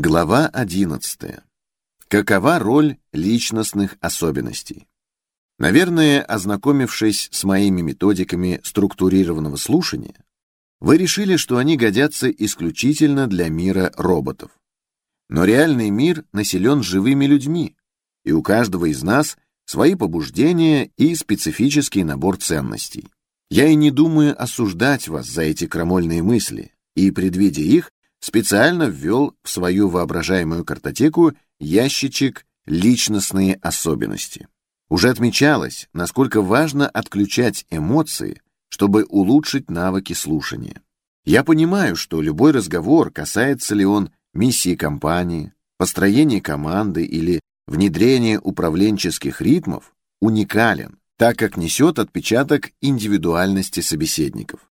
Глава 11. Какова роль личностных особенностей? Наверное, ознакомившись с моими методиками структурированного слушания, вы решили, что они годятся исключительно для мира роботов. Но реальный мир населен живыми людьми, и у каждого из нас свои побуждения и специфический набор ценностей. Я и не думаю осуждать вас за эти крамольные мысли, и, предвидя их, специально ввел в свою воображаемую картотеку ящичек «Личностные особенности». Уже отмечалось, насколько важно отключать эмоции, чтобы улучшить навыки слушания. Я понимаю, что любой разговор, касается ли он миссии компании, построения команды или внедрения управленческих ритмов, уникален, так как несет отпечаток индивидуальности собеседников.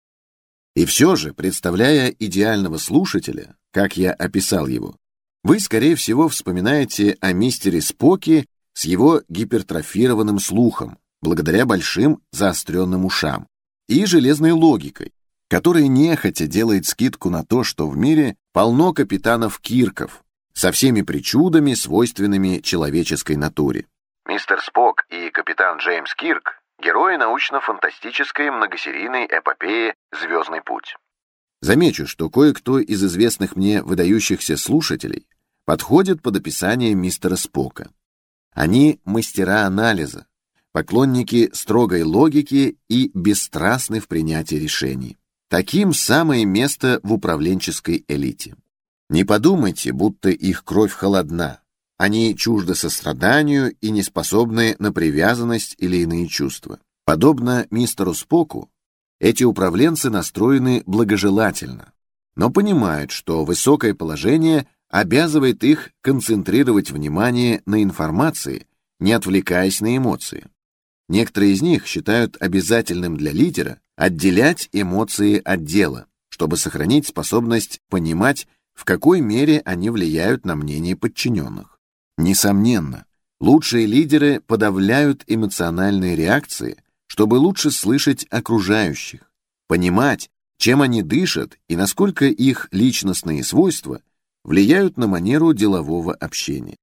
И все же, представляя идеального слушателя, как я описал его, вы, скорее всего, вспоминаете о мистере Споке с его гипертрофированным слухом, благодаря большим заостренным ушам, и железной логикой, которая нехотя делает скидку на то, что в мире полно капитанов Кирков со всеми причудами, свойственными человеческой натуре. Мистер Спок и капитан Джеймс Кирк Герои научно-фантастической многосерийной эпопеи «Звездный путь». Замечу, что кое-кто из известных мне выдающихся слушателей подходит под описание мистера Спока. Они мастера анализа, поклонники строгой логики и бесстрастны в принятии решений. Таким самое место в управленческой элите. Не подумайте, будто их кровь холодна, они чужды состраданию и не способны на привязанность или иные чувства. Подобно мистеру Споку, эти управленцы настроены благожелательно, но понимают, что высокое положение обязывает их концентрировать внимание на информации, не отвлекаясь на эмоции. Некоторые из них считают обязательным для лидера отделять эмоции от дела, чтобы сохранить способность понимать, в какой мере они влияют на мнение подчиненных. Несомненно, лучшие лидеры подавляют эмоциональные реакции, чтобы лучше слышать окружающих, понимать, чем они дышат и насколько их личностные свойства влияют на манеру делового общения.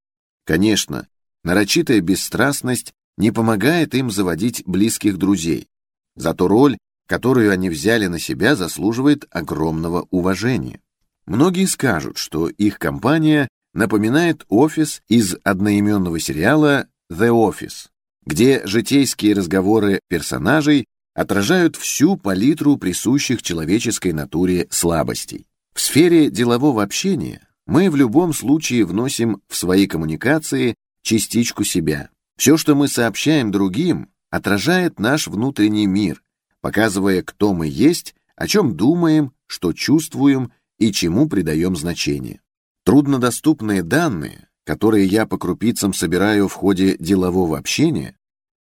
Конечно, нарочитая бесстрастность не помогает им заводить близких друзей, зато роль, которую они взяли на себя, заслуживает огромного уважения. Многие скажут, что их компания напоминает офис из одноименного сериала «The Office», где житейские разговоры персонажей отражают всю палитру присущих человеческой натуре слабостей. В сфере делового общения мы в любом случае вносим в свои коммуникации частичку себя. Все, что мы сообщаем другим, отражает наш внутренний мир, показывая, кто мы есть, о чем думаем, что чувствуем и чему придаем значение. Труднодоступные данные, которые я по крупицам собираю в ходе делового общения,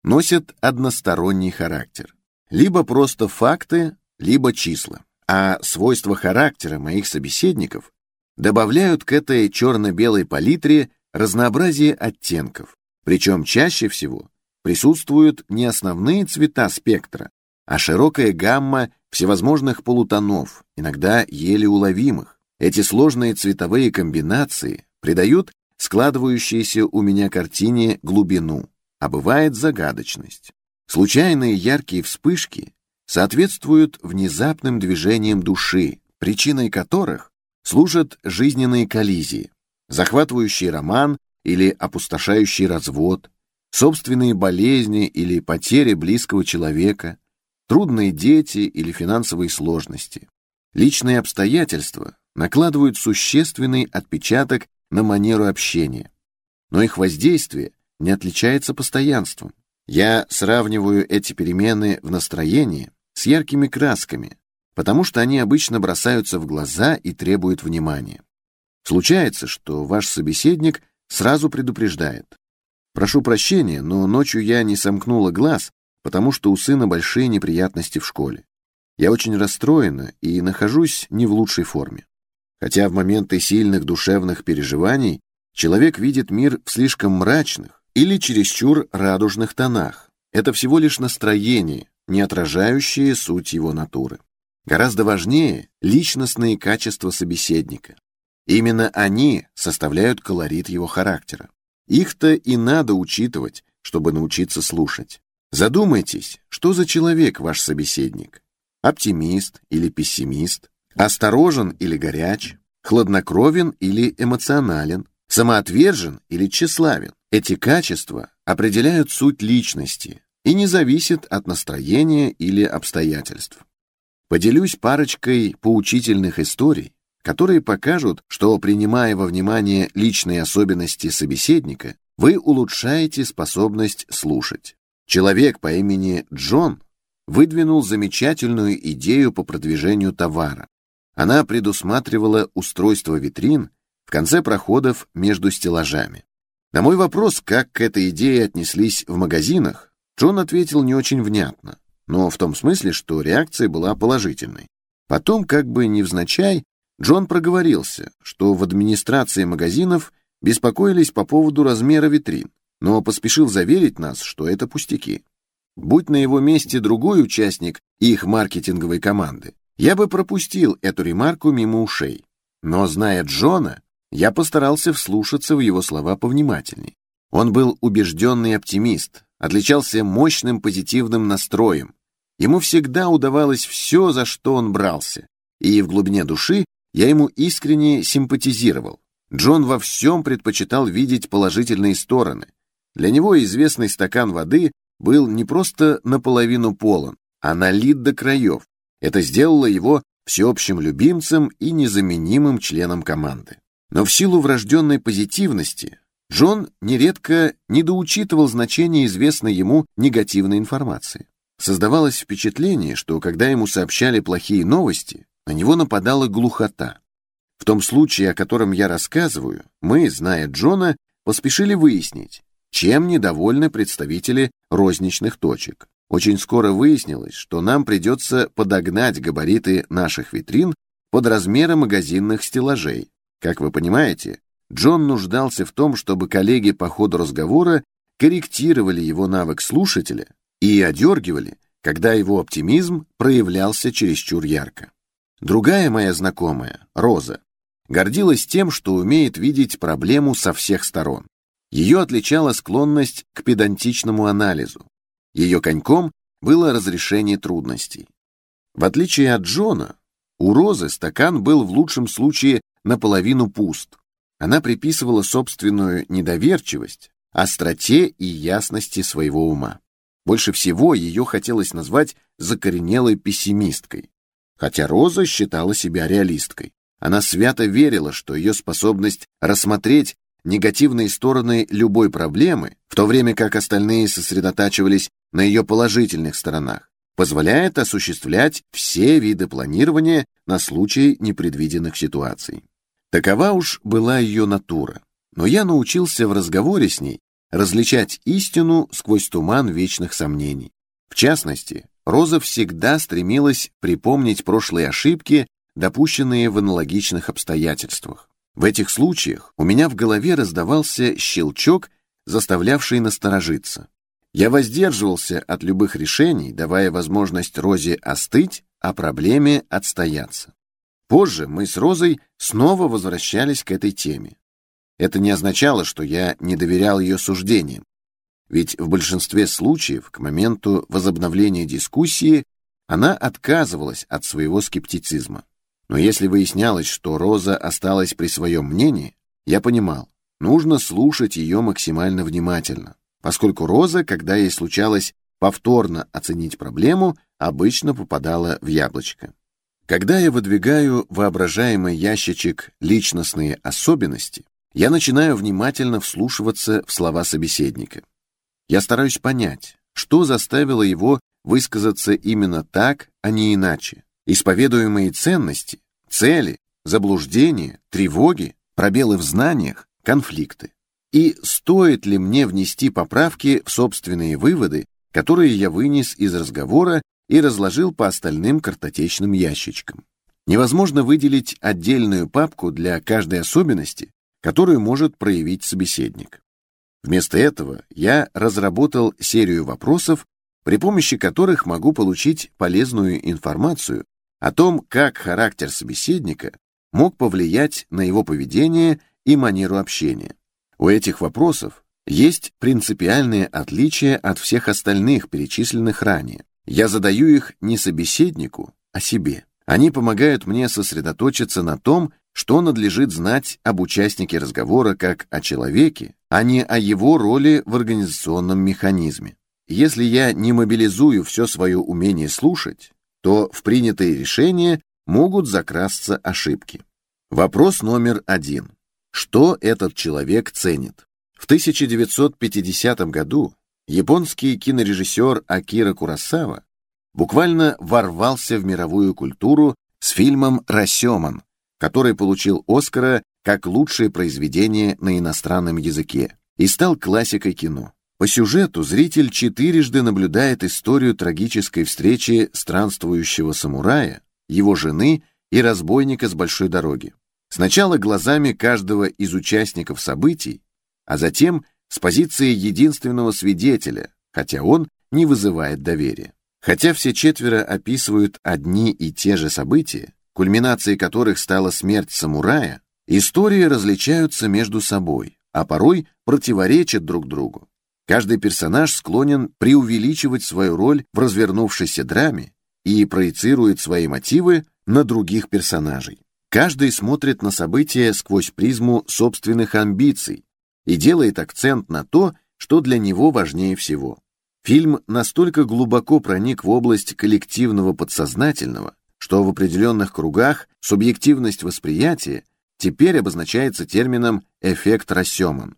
носят односторонний характер. Либо просто факты, либо числа. А свойства характера моих собеседников добавляют к этой черно-белой палитре разнообразие оттенков. Причем чаще всего присутствуют не основные цвета спектра, а широкая гамма всевозможных полутонов, иногда еле уловимых. Эти сложные цветовые комбинации придают складывающейся у меня картине глубину, а бывает загадочность. Случайные яркие вспышки соответствуют внезапным движениям души, причиной которых служат жизненные коллизии, захватывающий роман или опустошающий развод, собственные болезни или потери близкого человека, трудные дети или финансовые сложности. Личные обстоятельства накладывают существенный отпечаток на манеру общения, но их воздействие не отличается постоянством. Я сравниваю эти перемены в настроении с яркими красками, потому что они обычно бросаются в глаза и требуют внимания. Случается, что ваш собеседник сразу предупреждает. Прошу прощения, но ночью я не сомкнула глаз, потому что у сына большие неприятности в школе. Я очень расстроена и нахожусь не в лучшей форме. Хотя в моменты сильных душевных переживаний человек видит мир в слишком мрачных или чересчур радужных тонах. Это всего лишь настроение, не отражающее суть его натуры. Гораздо важнее личностные качества собеседника. Именно они составляют колорит его характера. Их-то и надо учитывать, чтобы научиться слушать. Задумайтесь, что за человек ваш собеседник? Оптимист или пессимист? Осторожен или горяч? Хладнокровен или эмоционален? Самоотвержен или тщеславен? Эти качества определяют суть личности и не зависят от настроения или обстоятельств. Поделюсь парочкой поучительных историй, которые покажут, что, принимая во внимание личные особенности собеседника, вы улучшаете способность слушать. Человек по имени Джон выдвинул замечательную идею по продвижению товара. Она предусматривала устройство витрин в конце проходов между стеллажами. На мой вопрос, как к этой идее отнеслись в магазинах, Джон ответил не очень внятно, но в том смысле, что реакция была положительной. Потом, как бы невзначай, Джон проговорился, что в администрации магазинов беспокоились по поводу размера витрин, но поспешил заверить нас, что это пустяки. Будь на его месте другой участник их маркетинговой команды, я бы пропустил эту ремарку мимо ушей. Но, зная Джона, я постарался вслушаться в его слова повнимательней. Он был убежденный оптимист, отличался мощным позитивным настроем. Ему всегда удавалось все, за что он брался, и в глубине души я ему искренне симпатизировал. Джон во всем предпочитал видеть положительные стороны. Для него известный стакан воды был не просто наполовину полон, а налит до краев. Это сделало его всеобщим любимцем и незаменимым членом команды. Но в силу врожденной позитивности Джон нередко недоучитывал значение известной ему негативной информации. Создавалось впечатление, что когда ему сообщали плохие новости, на него нападала глухота. В том случае, о котором я рассказываю, мы, зная Джона, поспешили выяснить, чем недовольны представители розничных точек. Очень скоро выяснилось, что нам придется подогнать габариты наших витрин под размеры магазинных стеллажей. Как вы понимаете, Джон нуждался в том, чтобы коллеги по ходу разговора корректировали его навык слушателя и одергивали, когда его оптимизм проявлялся чересчур ярко. Другая моя знакомая, Роза, гордилась тем, что умеет видеть проблему со всех сторон. Ее отличала склонность к педантичному анализу. Ее коньком было разрешение трудностей. В отличие от Джона, у Розы стакан был в лучшем случае наполовину пуст. Она приписывала собственную недоверчивость остроте и ясности своего ума. Больше всего ее хотелось назвать закоренелой пессимисткой. Хотя Роза считала себя реалисткой. Она свято верила, что ее способность рассмотреть негативные стороны любой проблемы, в то время как остальные сосредотачивались на ее положительных сторонах, позволяет осуществлять все виды планирования на случай непредвиденных ситуаций. Такова уж была ее натура, но я научился в разговоре с ней различать истину сквозь туман вечных сомнений. В частности, Роза всегда стремилась припомнить прошлые ошибки, допущенные в аналогичных обстоятельствах. В этих случаях у меня в голове раздавался щелчок, заставлявший насторожиться. Я воздерживался от любых решений, давая возможность Розе остыть, а проблеме отстояться. Позже мы с Розой снова возвращались к этой теме. Это не означало, что я не доверял ее суждениям ведь в большинстве случаев к моменту возобновления дискуссии она отказывалась от своего скептицизма. Но если выяснялось, что Роза осталась при своем мнении, я понимал, нужно слушать ее максимально внимательно, поскольку Роза, когда ей случалось повторно оценить проблему, обычно попадала в яблочко. Когда я выдвигаю воображаемый ящичек «личностные особенности», я начинаю внимательно вслушиваться в слова собеседника. Я стараюсь понять, что заставило его высказаться именно так, а не иначе. Исповедуемые ценности, цели, заблуждения, тревоги, пробелы в знаниях, конфликты. И стоит ли мне внести поправки в собственные выводы, которые я вынес из разговора и разложил по остальным картотечным ящичкам? Невозможно выделить отдельную папку для каждой особенности, которую может проявить собеседник. Вместо этого я разработал серию вопросов, при помощи которых могу получить полезную информацию о том, как характер собеседника мог повлиять на его поведение и манеру общения. У этих вопросов есть принципиальные отличия от всех остальных, перечисленных ранее. Я задаю их не собеседнику, а себе. Они помогают мне сосредоточиться на том, что надлежит знать об участнике разговора как о человеке, а не о его роли в организационном механизме. Если я не мобилизую все свое умение слушать, то в принятые решения могут закрасться ошибки. Вопрос номер один. Что этот человек ценит? В 1950 году японский кинорежиссер Акира Курасава буквально ворвался в мировую культуру с фильмом «Рассеман», который получил Оскара как лучшее произведение на иностранном языке и стал классикой кино. По сюжету зритель четырежды наблюдает историю трагической встречи странствующего самурая, его жены и разбойника с большой дороги. Сначала глазами каждого из участников событий, а затем с позиции единственного свидетеля, хотя он не вызывает доверия. Хотя все четверо описывают одни и те же события, кульминацией которых стала смерть самурая, истории различаются между собой, а порой противоречат друг другу. Каждый персонаж склонен преувеличивать свою роль в развернувшейся драме и проецирует свои мотивы на других персонажей. Каждый смотрит на события сквозь призму собственных амбиций и делает акцент на то, что для него важнее всего. Фильм настолько глубоко проник в область коллективного подсознательного, что в определенных кругах субъективность восприятия теперь обозначается термином «эффект Рассеман».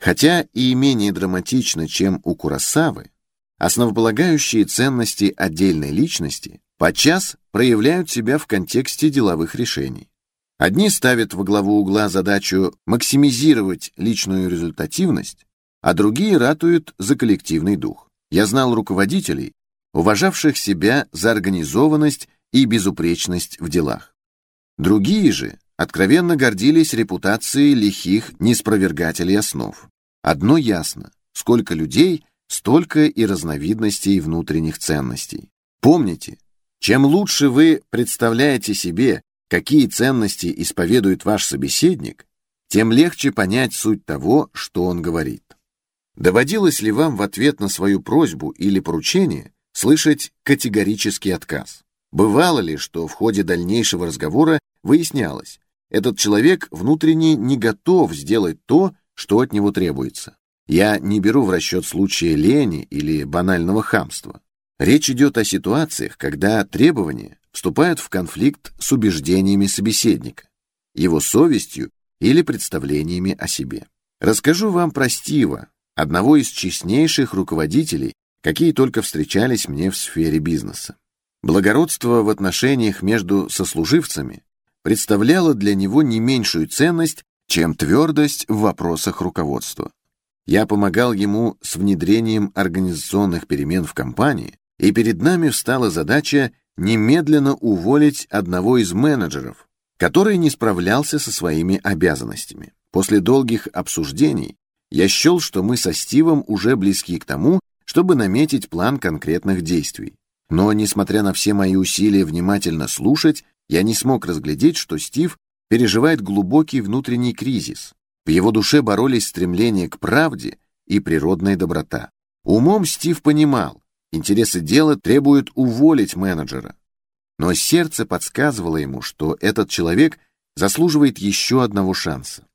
Хотя и менее драматично, чем у Курасавы, основополагающие ценности отдельной личности подчас проявляют себя в контексте деловых решений. Одни ставят во главу угла задачу максимизировать личную результативность, а другие ратуют за коллективный дух. Я знал руководителей, уважавших себя за организованность и безупречность в делах. Другие же откровенно гордились репутацией лихих неспровергателей основ. Одно ясно, сколько людей, столько и разновидностей внутренних ценностей. Помните, чем лучше вы представляете себе, какие ценности исповедует ваш собеседник, тем легче понять суть того, что он говорит. Доводилось ли вам в ответ на свою просьбу или поручение слышать категорический отказ? Бывало ли, что в ходе дальнейшего разговора выяснялось, этот человек внутренне не готов сделать то, что от него требуется. Я не беру в расчет случая лени или банального хамства. Речь идет о ситуациях, когда требования вступают в конфликт с убеждениями собеседника, его совестью или представлениями о себе. Расскажу вам про Стива, одного из честнейших руководителей, какие только встречались мне в сфере бизнеса. Благородство в отношениях между сослуживцами представляла для него не меньшую ценность, чем твердость в вопросах руководства. Я помогал ему с внедрением организационных перемен в компании, и перед нами встала задача немедленно уволить одного из менеджеров, который не справлялся со своими обязанностями. После долгих обсуждений я счел, что мы со Стивом уже близки к тому, чтобы наметить план конкретных действий. Но, несмотря на все мои усилия внимательно слушать, я не смог разглядеть, что Стив переживает глубокий внутренний кризис. В его душе боролись стремление к правде и природная доброта. Умом Стив понимал, интересы дела требуют уволить менеджера. Но сердце подсказывало ему, что этот человек заслуживает еще одного шанса.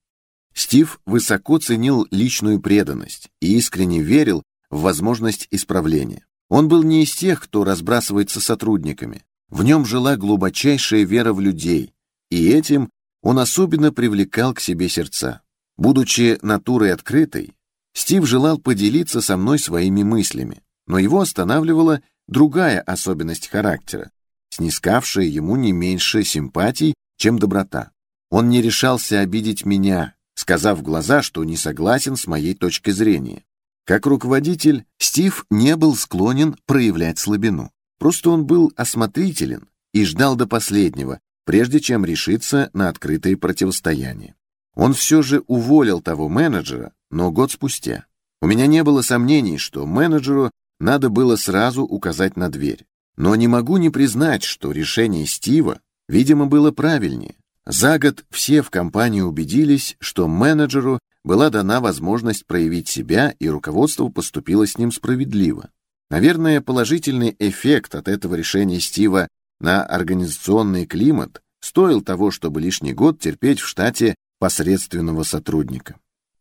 Стив высоко ценил личную преданность и искренне верил в возможность исправления. Он был не из тех, кто разбрасывается сотрудниками, в нем жила глубочайшая вера в людей, и этим он особенно привлекал к себе сердца. Будучи натурой открытой, Стив желал поделиться со мной своими мыслями, но его останавливала другая особенность характера, снискавшая ему не меньше симпатий, чем доброта. Он не решался обидеть меня, сказав в глаза, что не согласен с моей точкой зрения. Как руководитель, Стив не был склонен проявлять слабину. Просто он был осмотрителен и ждал до последнего, прежде чем решиться на открытое противостояние. Он все же уволил того менеджера, но год спустя. У меня не было сомнений, что менеджеру надо было сразу указать на дверь. Но не могу не признать, что решение Стива, видимо, было правильнее. За год все в компании убедились, что менеджеру была дана возможность проявить себя, и руководство поступило с ним справедливо. Наверное, положительный эффект от этого решения Стива на организационный климат стоил того, чтобы лишний год терпеть в штате посредственного сотрудника.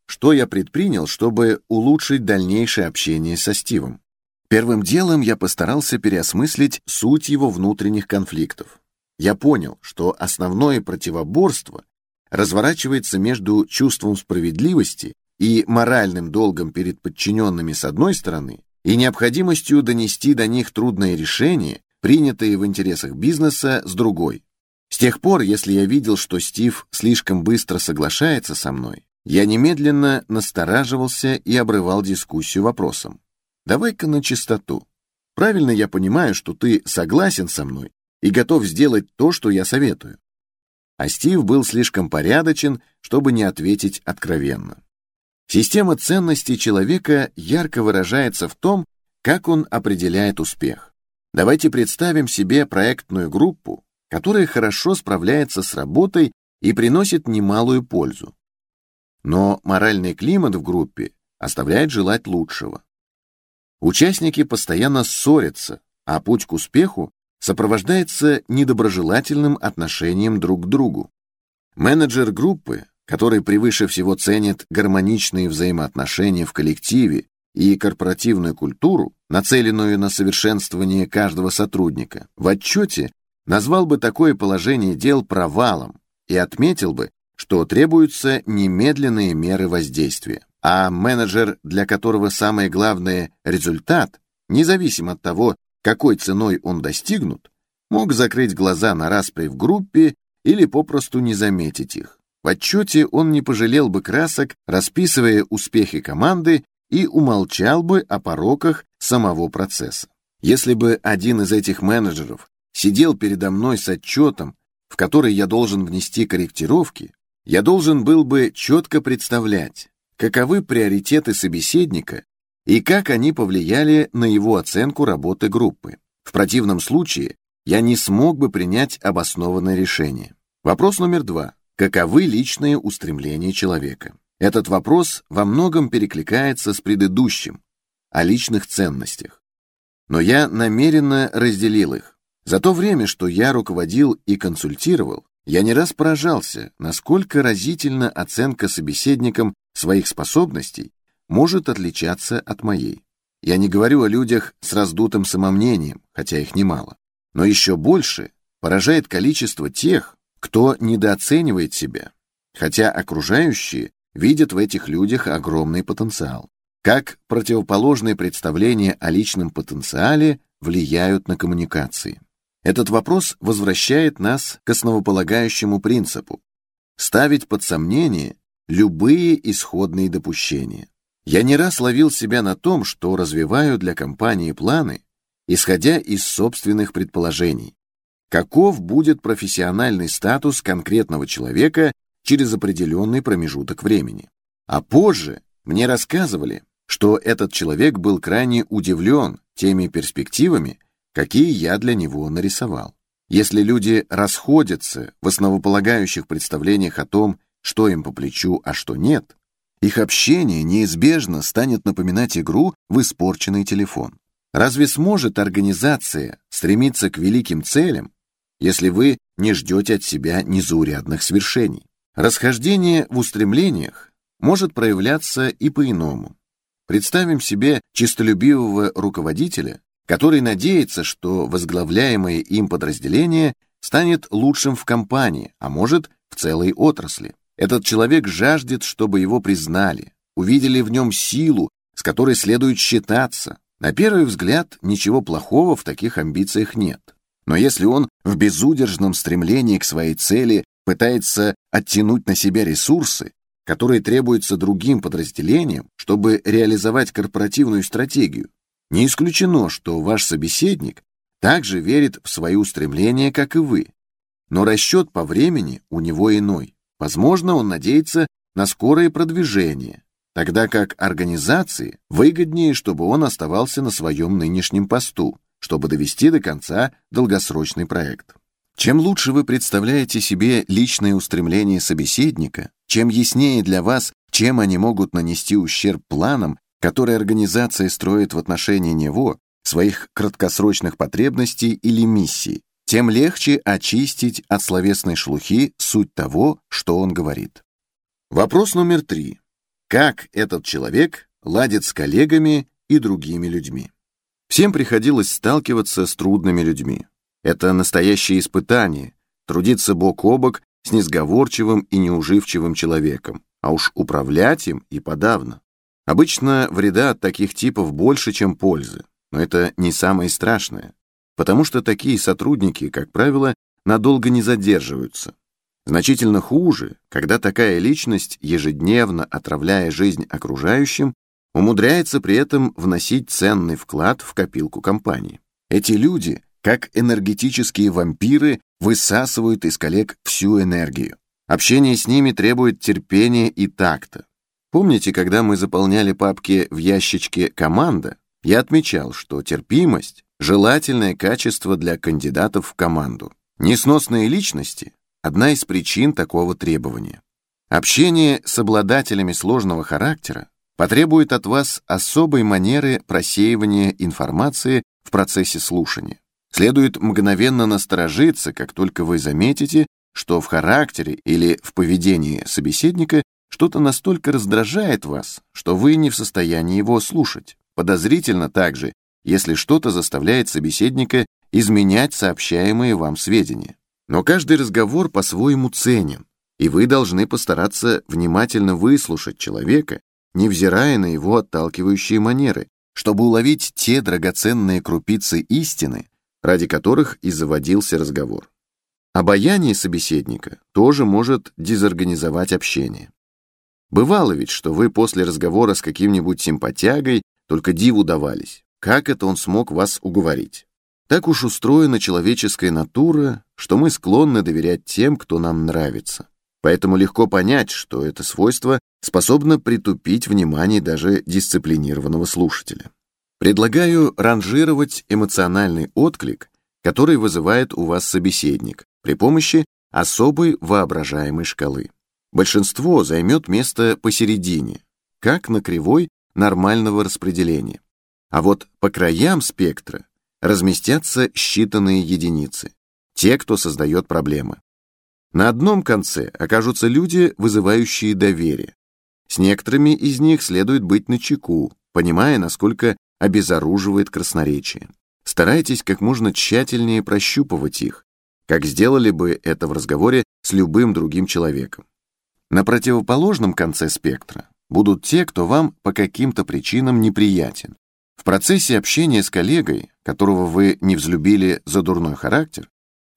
Что я предпринял, чтобы улучшить дальнейшее общение со Стивом? Первым делом я постарался переосмыслить суть его внутренних конфликтов. Я понял, что основное противоборство разворачивается между чувством справедливости и моральным долгом перед подчиненными с одной стороны и необходимостью донести до них трудные решения, принятые в интересах бизнеса, с другой. С тех пор, если я видел, что Стив слишком быстро соглашается со мной, я немедленно настораживался и обрывал дискуссию вопросом. Давай-ка на чистоту. Правильно я понимаю, что ты согласен со мной и готов сделать то, что я советую. А Стив был слишком порядочен, чтобы не ответить откровенно. Система ценностей человека ярко выражается в том, как он определяет успех. Давайте представим себе проектную группу, которая хорошо справляется с работой и приносит немалую пользу. Но моральный климат в группе оставляет желать лучшего. Участники постоянно ссорятся, а путь к успеху сопровождается недоброжелательным отношением друг к другу. Менеджер группы, который превыше всего ценит гармоничные взаимоотношения в коллективе и корпоративную культуру, нацеленную на совершенствование каждого сотрудника, в отчете назвал бы такое положение дел провалом и отметил бы, что требуются немедленные меры воздействия. А менеджер, для которого самое главное – результат, независимо от того, какой ценой он достигнут, мог закрыть глаза на распри в группе или попросту не заметить их. В отчете он не пожалел бы красок, расписывая успехи команды и умолчал бы о пороках самого процесса. Если бы один из этих менеджеров сидел передо мной с отчетом, в который я должен внести корректировки, я должен был бы четко представлять, каковы приоритеты собеседника и как они повлияли на его оценку работы группы. В противном случае я не смог бы принять обоснованное решение. Вопрос номер два. Каковы личные устремления человека? Этот вопрос во многом перекликается с предыдущим, о личных ценностях. Но я намеренно разделил их. За то время, что я руководил и консультировал, я не раз поражался, насколько разительна оценка собеседникам своих способностей может отличаться от моей. Я не говорю о людях с раздутым самомнением, хотя их немало. Но еще больше поражает количество тех, кто недооценивает себя, хотя окружающие видят в этих людях огромный потенциал. Как противоположные представления о личном потенциале влияют на коммуникации. Этот вопрос возвращает нас к основополагающему принципу – ставить под сомнение любые исходные допущения. Я не раз ловил себя на том, что развиваю для компании планы, исходя из собственных предположений. Каков будет профессиональный статус конкретного человека через определенный промежуток времени. А позже мне рассказывали, что этот человек был крайне удивлен теми перспективами, какие я для него нарисовал. Если люди расходятся в основополагающих представлениях о том, что им по плечу, а что нет, их общение неизбежно станет напоминать игру в испорченный телефон. Разве сможет организация стремиться к великим целям, если вы не ждете от себя незаурядных свершений? Расхождение в устремлениях может проявляться и по-иному. Представим себе чистолюбивого руководителя, который надеется, что возглавляемое им подразделение станет лучшим в компании, а может, в целой отрасли. Этот человек жаждет, чтобы его признали, увидели в нем силу, с которой следует считаться. На первый взгляд, ничего плохого в таких амбициях нет. Но если он в безудержном стремлении к своей цели пытается оттянуть на себя ресурсы, которые требуются другим подразделениям, чтобы реализовать корпоративную стратегию, не исключено, что ваш собеседник также верит в свои устремления, как и вы. Но расчет по времени у него иной. Возможно, он надеется на скорое продвижение, тогда как организации выгоднее, чтобы он оставался на своем нынешнем посту, чтобы довести до конца долгосрочный проект. Чем лучше вы представляете себе личные устремления собеседника, чем яснее для вас, чем они могут нанести ущерб планам, которые организация строит в отношении него, своих краткосрочных потребностей или миссий, тем легче очистить от словесной шлухи суть того, что он говорит. Вопрос номер три. Как этот человек ладит с коллегами и другими людьми? Всем приходилось сталкиваться с трудными людьми. Это настоящее испытание — трудиться бок о бок с несговорчивым и неуживчивым человеком, а уж управлять им и подавно. Обычно вреда от таких типов больше, чем пользы, но это не самое страшное, потому что такие сотрудники, как правило, надолго не задерживаются. Значительно хуже, когда такая личность, ежедневно отравляя жизнь окружающим, умудряется при этом вносить ценный вклад в копилку компании. Эти люди, как энергетические вампиры, высасывают из коллег всю энергию. Общение с ними требует терпения и такта. Помните, когда мы заполняли папки в ящичке «Команда», я отмечал, что терпимость — желательное качество для кандидатов в команду. Несносные личности — одна из причин такого требования. Общение с обладателями сложного характера потребует от вас особой манеры просеивания информации в процессе слушания. Следует мгновенно насторожиться, как только вы заметите, что в характере или в поведении собеседника что-то настолько раздражает вас, что вы не в состоянии его слушать. Подозрительно также, если что-то заставляет собеседника изменять сообщаемые вам сведения. Но каждый разговор по-своему ценен, и вы должны постараться внимательно выслушать человека, невзирая на его отталкивающие манеры, чтобы уловить те драгоценные крупицы истины, ради которых и заводился разговор. Обаяние собеседника тоже может дезорганизовать общение. Бывало ведь, что вы после разговора с каким-нибудь симпатягой только диву давались. Как это он смог вас уговорить? Так уж устроена человеческая натура, что мы склонны доверять тем, кто нам нравится. Поэтому легко понять, что это свойство способно притупить внимание даже дисциплинированного слушателя. Предлагаю ранжировать эмоциональный отклик, который вызывает у вас собеседник, при помощи особой воображаемой шкалы. Большинство займет место посередине, как на кривой нормального распределения. А вот по краям спектра разместятся считанные единицы, те, кто создает проблемы. На одном конце окажутся люди, вызывающие доверие. С некоторыми из них следует быть начеку, понимая, насколько обезоруживает красноречие. Старайтесь как можно тщательнее прощупывать их, как сделали бы это в разговоре с любым другим человеком. На противоположном конце спектра будут те, кто вам по каким-то причинам неприятен. В процессе общения с коллегой, которого вы не взлюбили за дурной характер,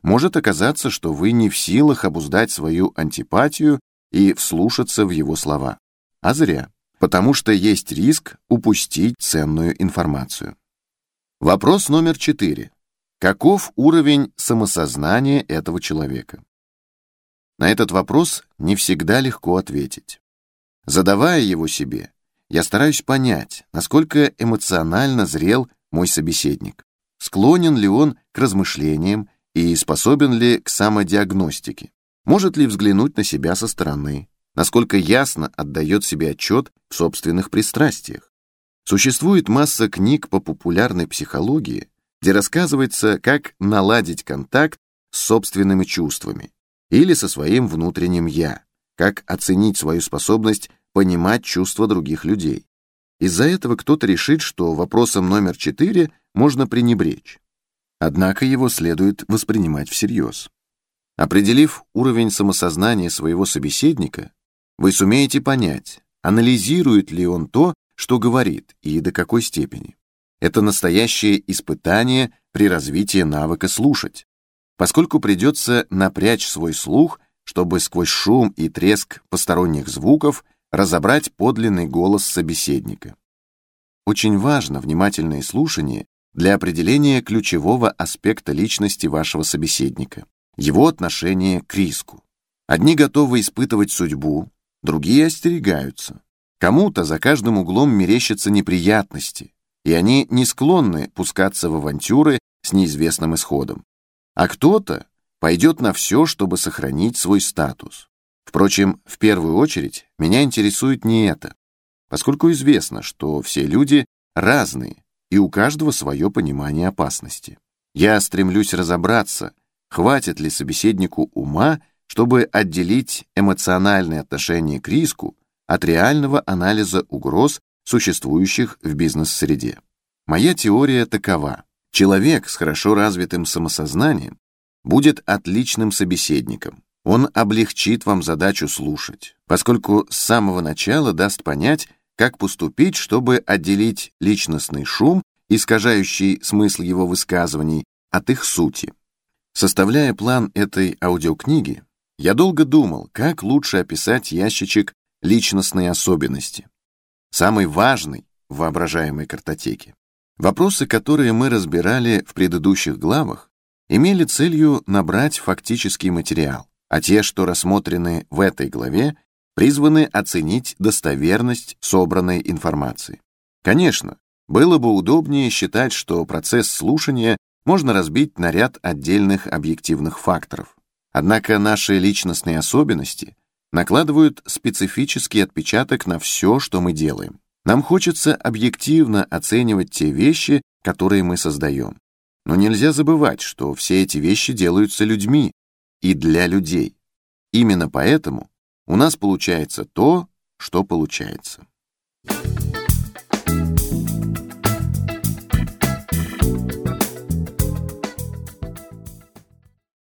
может оказаться, что вы не в силах обуздать свою антипатию и вслушаться в его слова. А зря, потому что есть риск упустить ценную информацию. Вопрос номер четыре. Каков уровень самосознания этого человека? На этот вопрос не всегда легко ответить. Задавая его себе, я стараюсь понять, насколько эмоционально зрел мой собеседник, склонен ли он к размышлениям и способен ли к самодиагностике, может ли взглянуть на себя со стороны, насколько ясно отдает себе отчет в собственных пристрастиях. Существует масса книг по популярной психологии, где рассказывается, как наладить контакт с собственными чувствами, или со своим внутренним «я», как оценить свою способность понимать чувства других людей. Из-за этого кто-то решит, что вопросом номер четыре можно пренебречь. Однако его следует воспринимать всерьез. Определив уровень самосознания своего собеседника, вы сумеете понять, анализирует ли он то, что говорит, и до какой степени. Это настоящее испытание при развитии навыка слушать поскольку придется напрячь свой слух, чтобы сквозь шум и треск посторонних звуков разобрать подлинный голос собеседника. Очень важно внимательное слушание для определения ключевого аспекта личности вашего собеседника, его отношение к риску. Одни готовы испытывать судьбу, другие остерегаются. Кому-то за каждым углом мерещатся неприятности, и они не склонны пускаться в авантюры с неизвестным исходом. А кто-то пойдет на все, чтобы сохранить свой статус. Впрочем, в первую очередь меня интересует не это, поскольку известно, что все люди разные, и у каждого свое понимание опасности. Я стремлюсь разобраться, хватит ли собеседнику ума, чтобы отделить эмоциональное отношение к риску от реального анализа угроз, существующих в бизнес-среде. Моя теория такова. Человек с хорошо развитым самосознанием будет отличным собеседником. Он облегчит вам задачу слушать, поскольку с самого начала даст понять, как поступить, чтобы отделить личностный шум, искажающий смысл его высказываний, от их сути. Составляя план этой аудиокниги, я долго думал, как лучше описать ящичек личностной особенности, самый важный в воображаемой картотеке. Вопросы, которые мы разбирали в предыдущих главах, имели целью набрать фактический материал, а те, что рассмотрены в этой главе, призваны оценить достоверность собранной информации. Конечно, было бы удобнее считать, что процесс слушания можно разбить на ряд отдельных объективных факторов. Однако наши личностные особенности накладывают специфический отпечаток на все, что мы делаем. Нам хочется объективно оценивать те вещи, которые мы создаем. Но нельзя забывать, что все эти вещи делаются людьми и для людей. Именно поэтому у нас получается то, что получается.